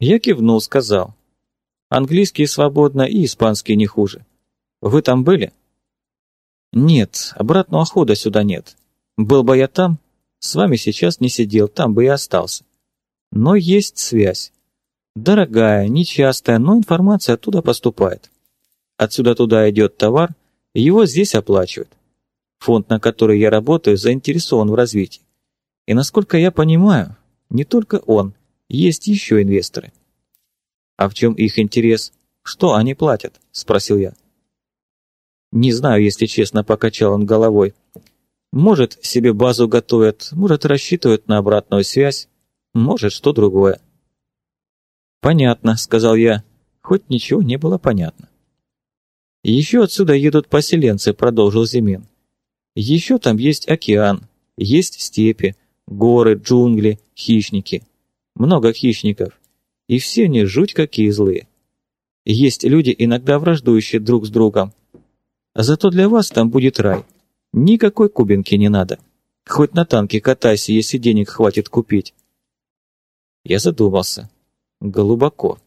Я кивнул, сказал. Английский свободно и испанский не хуже. Вы там были? Нет, обратного хода сюда нет. Был бы я там, с вами сейчас не сидел, там бы и остался. Но есть связь. Дорогая, нечастая, но информация оттуда поступает. Отсюда туда идет товар, его здесь оплачивают. Фонд, на который я работаю, заинтересован в развитии. И насколько я понимаю, не только он, есть еще инвесторы. А в чем их интерес? Что они платят? Спросил я. Не знаю, если честно, покачал он головой. Может, себе базу готовят, может, рассчитывают на обратную связь, может, что другое. «Понятно», — сказал я, хоть ничего не было понятно. «Еще отсюда едут поселенцы», — продолжил Зимин. «Еще там есть океан, есть степи, горы, джунгли, хищники. Много хищников. И все они жуть какие злые. Есть люди, иногда враждующие друг с другом. А зато для вас там будет рай. Никакой кубинки не надо. Хоть на танке катайся, если денег хватит купить». Я задумался. Глубоко.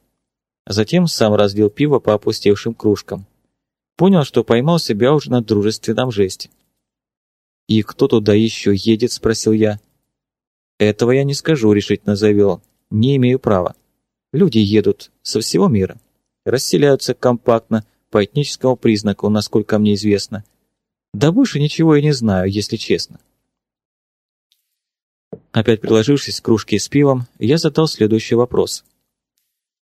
Затем сам разлил пиво по опустевшим кружкам. Понял, что поймал себя уже на дружественном жесте. «И кто туда еще едет?» – спросил я. «Этого я не скажу», – решительно заявил. «Не имею права. Люди едут со всего мира. Расселяются компактно, по этническому признаку, насколько мне известно. Да больше ничего я не знаю, если честно». Опять приложившись к кружке с пивом, я задал следующий вопрос.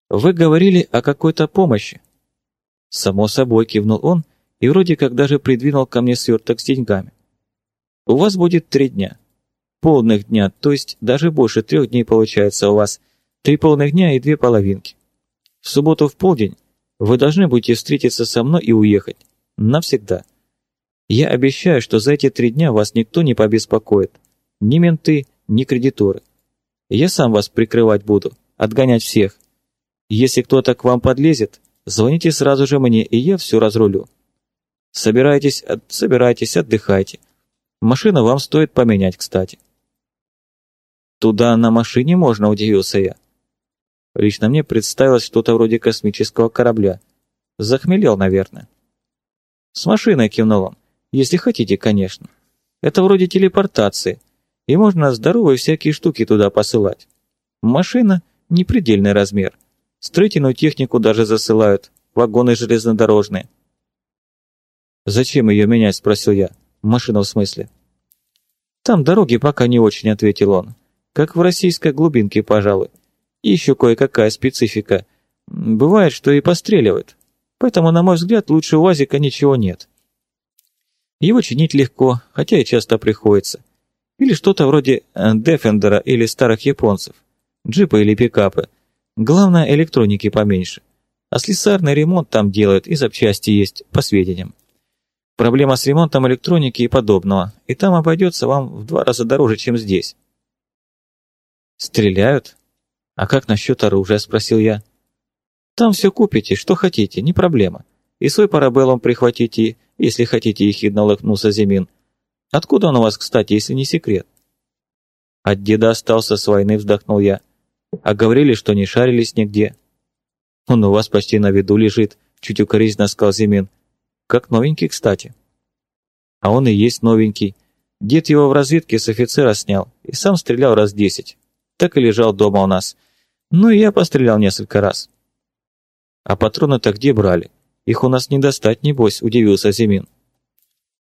«Вы говорили о какой-то помощи?» «Само собой», — кивнул он, и вроде как даже придвинул ко мне сверток с деньгами. «У вас будет три дня. Полных дня, то есть даже больше трех дней получается у вас. Три полных дня и две половинки. В субботу в полдень вы должны будете встретиться со мной и уехать. Навсегда. Я обещаю, что за эти три дня вас никто не побеспокоит. Ни менты, ни кредиторы. Я сам вас прикрывать буду, отгонять всех. Если кто-то к вам подлезет, звоните сразу же мне, и я все разрулю. Собирайтесь, от... собирайтесь, отдыхайте. Машину вам стоит поменять, кстати. Туда на машине можно, удивился я. Лично мне представилось что-то вроде космического корабля. Захмелел, наверное. С машиной кивнул он. Если хотите, конечно. Это вроде телепортации и можно здоровые всякие штуки туда посылать. Машина – непредельный размер. Строительную технику даже засылают, вагоны железнодорожные. «Зачем ее менять?» – спросил я. «Машину в смысле?» «Там дороги пока не очень», – ответил он. «Как в российской глубинке, пожалуй. Еще кое-какая специфика. Бывает, что и постреливают. Поэтому, на мой взгляд, лучше УАЗика ничего нет. Его чинить легко, хотя и часто приходится. Или что-то вроде э, Дефендера или старых японцев. Джипы или пикапы. Главное, электроники поменьше. А слесарный ремонт там делают и запчасти есть, по сведениям. Проблема с ремонтом электроники и подобного, и там обойдется вам в два раза дороже, чем здесь. Стреляют? А как насчет оружия, спросил я. Там все купите, что хотите, не проблема. И свой парабеллум прихватите, если хотите, ехидно улыбнулся Зимин. Откуда он у вас, кстати, если не секрет? От деда остался с войны, вздохнул я. А говорили, что не шарились нигде. Он у вас почти на виду лежит, чуть укоризненно сказал Зимин. Как новенький, кстати. А он и есть новенький. Дед его в разведке с офицера снял и сам стрелял раз десять. Так и лежал дома у нас. Ну и я пострелял несколько раз. А патроны-то где брали? Их у нас не достать, небось, удивился Зимин.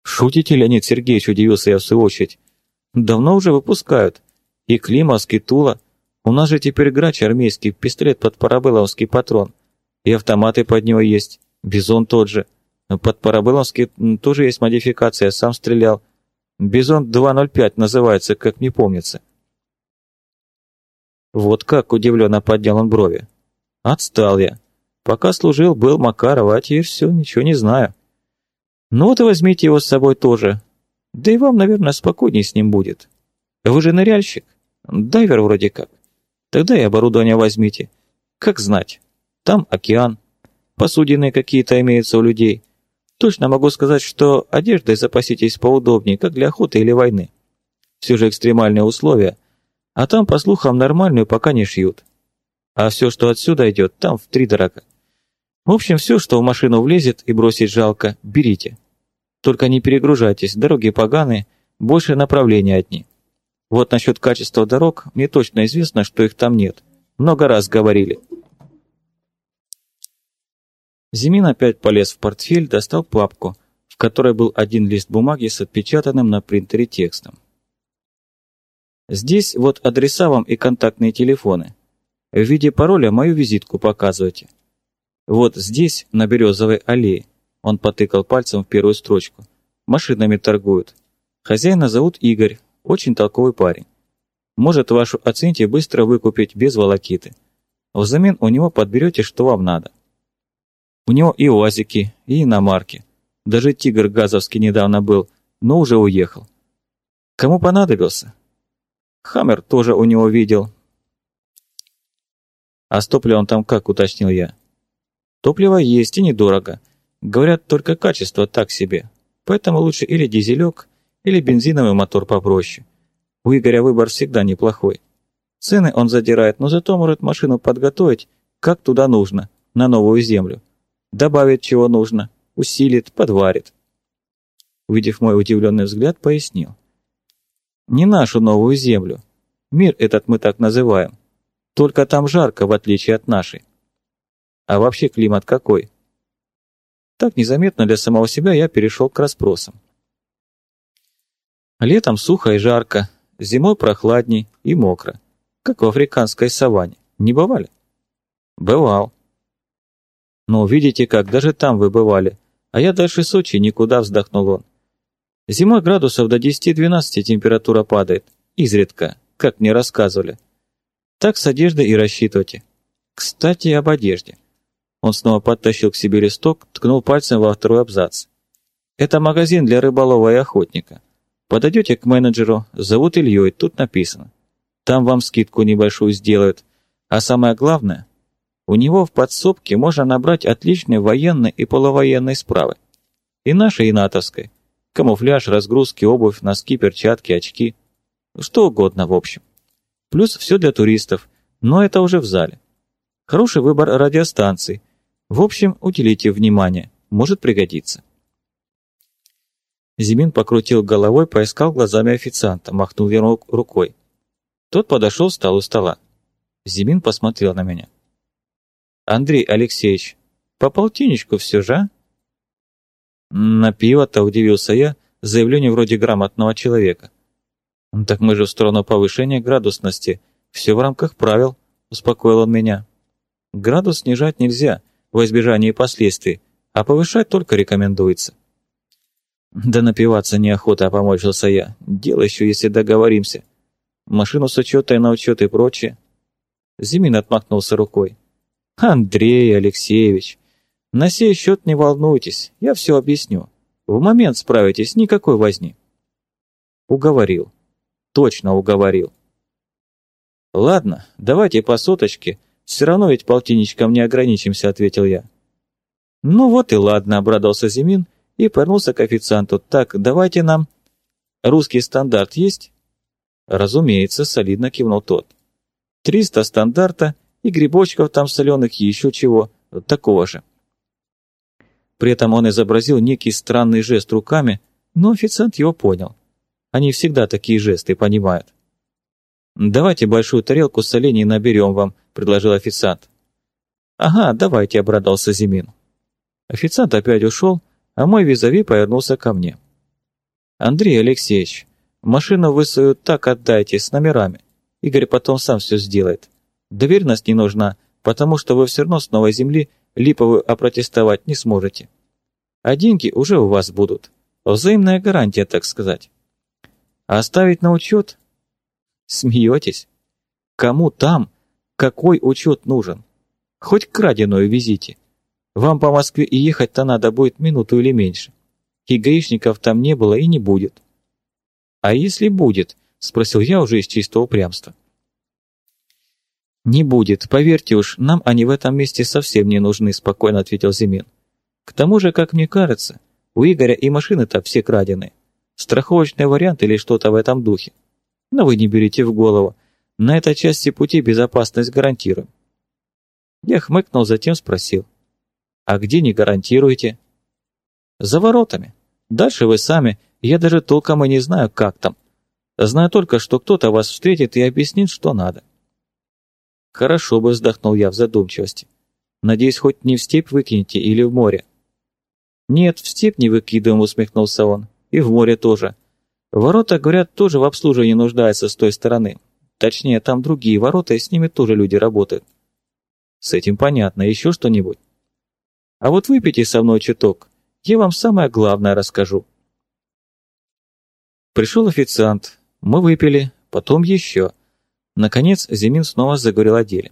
«Шутите, Леонид Сергеевич?» – удивился я в свою очередь. «Давно уже выпускают. И Климовск, и Тула. У нас же теперь грач армейский, пистолет под парабелловский патрон. И автоматы под него есть. Бизон тот же. Под парабелловский тоже есть модификация, сам стрелял. Бизон 205 называется, как мне помнится». Вот как удивленно поднял он брови. Отстал я. Пока служил, был Макаров, а теперь все, ничего не знаю. Ну вот и возьмите его с собой тоже. Да и вам, наверное, спокойней с ним будет. Вы же ныряльщик? Дайвер вроде как. Тогда и оборудование возьмите. Как знать. Там океан. Посудины какие-то имеются у людей. Точно могу сказать, что одеждой запаситесь поудобнее, как для охоты или войны. Все же экстремальные условия. А там, по слухам, нормальную пока не шьют. А все, что отсюда идет, там в три дорога. В общем, все, что в машину влезет и бросить жалко, берите. Только не перегружайтесь, дороги поганые, больше направления одни. Вот насчет качества дорог, мне точно известно, что их там нет. Много раз говорили. Зимин опять полез в портфель, достал папку, в которой был один лист бумаги с отпечатанным на принтере текстом. Здесь вот адреса вам и контактные телефоны. В виде пароля мою визитку показывайте. Вот здесь, на Березовой аллее, он потыкал пальцем в первую строчку, машинами торгуют. Хозяина зовут Игорь, очень толковый парень. Может вашу оцените быстро выкупить без волокиты. Взамен у него подберете, что вам надо. У него и УАЗики, и иномарки. Даже «Тигр» газовский недавно был, но уже уехал. Кому понадобился? Хаммер тоже у него видел. А с топливом там как, уточнил я. Топливо есть и недорого. Говорят, только качество так себе. Поэтому лучше или дизелек, или бензиновый мотор попроще. У Игоря выбор всегда неплохой. Цены он задирает, но зато может машину подготовить, как туда нужно, на новую землю. Добавит, чего нужно, усилит, подварит. Увидев мой удивленный взгляд, пояснил. Не нашу новую землю. Мир этот мы так называем. Только там жарко, в отличие от нашей. А вообще климат какой? Так незаметно для самого себя я перешел к расспросам. Летом сухо и жарко, зимой прохладней и мокро, как в африканской саванне. Не бывали? Бывал. Но видите как, даже там вы бывали, а я дальше Сочи никуда, вздохнул он. Зимой градусов до 10-12 температура падает, изредка, как мне рассказывали. Так с одеждой и рассчитывайте. Кстати, об одежде. Он снова подтащил к себе листок, ткнул пальцем во второй абзац. Это магазин для рыболова и охотника. Подойдете к менеджеру, зовут Ильей, тут написано. Там вам скидку небольшую сделают. А самое главное, у него в подсобке можно набрать отличные военные и полувоенные справы. И нашей, и натовской. Камуфляж, разгрузки, обувь, носки, перчатки, очки. Что угодно, в общем. Плюс все для туристов, но это уже в зале. Хороший выбор радиостанций. В общем, уделите внимание, может пригодиться. Зимин покрутил головой, поискал глазами официанта, махнул ему рукой. Тот подошел, стал у стола. Зимин посмотрел на меня. «Андрей Алексеевич, по полтинничку все же, а?» «На пиво-то», — удивился я, заявление вроде грамотного человека. «Так мы же в сторону повышения градусности, все в рамках правил», — успокоил он меня. «Градус снижать нельзя, во избежание последствий, а повышать только рекомендуется». Да напиваться неохота, помочился я. Дело еще, если договоримся. Машину с учета и на учет и прочее. Зимин отмахнулся рукой. Андрей Алексеевич, на сей счет не волнуйтесь, я все объясню. В момент справитесь, никакой возни. Уговорил. Точно уговорил. Ладно, давайте по соточке, все равно ведь полтинничком не ограничимся, ответил я. Ну вот и ладно, обрадовался Зимин и повернулся к официанту. «Так, давайте нам...» «Русский стандарт есть?» «Разумеется», — солидно кивнул тот. «Триста стандарта и грибочков там соленых и еще чего, такого же». При этом он изобразил некий странный жест руками, но официант его понял. Они всегда такие жесты понимают. «Давайте большую тарелку солений наберем вам», — предложил официант. «Ага, давайте», — обрадовался Зимин. Официант опять ушел, а мой визави повернулся ко мне. «Андрей Алексеевич, машину вы свою так отдайте, с номерами. Игорь потом сам все сделает. Доверенность не нужна, потому что вы все равно с новой земли липовую опротестовать не сможете. А деньги уже у вас будут. Взаимная гарантия, так сказать. А оставить на учет? Смеетесь? Кому там какой учет нужен? Хоть краденую везите. Вам по Москве и ехать-то надо будет минуту или меньше. И гаишников там не было и не будет. А если будет? Спросил я уже из чистого упрямства. «Не будет, поверьте уж, нам они в этом месте совсем не нужны», — спокойно ответил Зимин. «К тому же, как мне кажется, у Игоря и машины-то все крадены. Страховочный вариант или что-то в этом духе. Но вы не берите в голову. На этой части пути безопасность гарантируем. Я хмыкнул, затем спросил. «А где не гарантируете?» «За воротами. Дальше вы сами, я даже толком и не знаю, как там. Знаю только, что кто-то вас встретит и объяснит, что надо». «Хорошо бы», — вздохнул я в задумчивости. «Надеюсь, хоть не в степь выкинете или в море?» «Нет, в степь не выкидываем», — усмехнулся он. «И в море тоже. Ворота, говорят, тоже в обслуживании нуждаются с той стороны. Точнее, там другие ворота, и с ними тоже люди работают». «С этим понятно. Еще что-нибудь?» «А вот выпейте со мной чуток. Я вам самое главное расскажу». Пришел официант. Мы выпили, потом еще. Наконец Зимин снова заговорил о деле.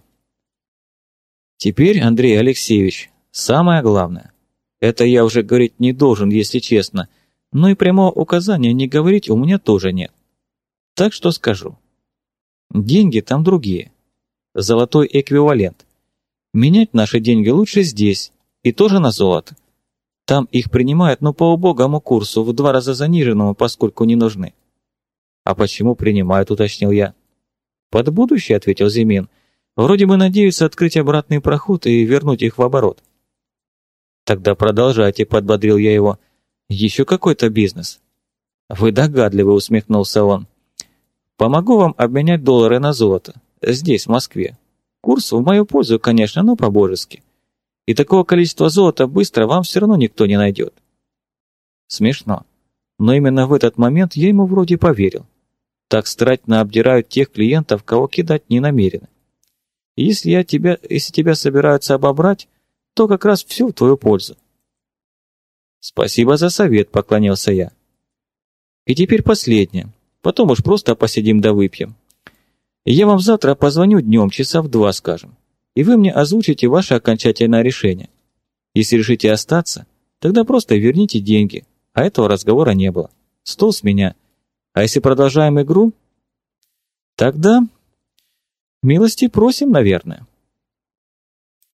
«Теперь, Андрей Алексеевич, самое главное. Это я уже говорить не должен, если честно, но и прямого указания не говорить у меня тоже нет. Так что скажу. Деньги там другие. Золотой эквивалент. Менять наши деньги лучше здесь, и тоже на золото. Там их принимают, но по убогому курсу, в два раза заниженному, поскольку не нужны. А почему принимают, уточнил я. Под будущее, ответил Зимин. Вроде бы надеются открыть обратный проход и вернуть их в оборот. Тогда продолжайте, подбодрил я его. Еще какой-то бизнес. Вы догадливый, усмехнулся он. Помогу вам обменять доллары на золото. Здесь, в Москве. Курс в мою пользу, конечно, но по-божески. И такого количества золота быстро вам все равно никто не найдет. Смешно. Но именно в этот момент я ему вроде поверил. Так старательно обдирают тех клиентов, кого кидать не намерены. Если, я тебя, если тебя собираются обобрать, то как раз все в твою пользу. Спасибо за совет, поклонился я. И теперь последнее. Потом уж просто посидим да выпьем. Я вам завтра позвоню днем, часа в два, скажем, и вы мне озвучите ваше окончательное решение. Если решите остаться, тогда просто верните деньги, а этого разговора не было. Стол с меня. А если продолжаем игру? Тогда милости просим, наверное.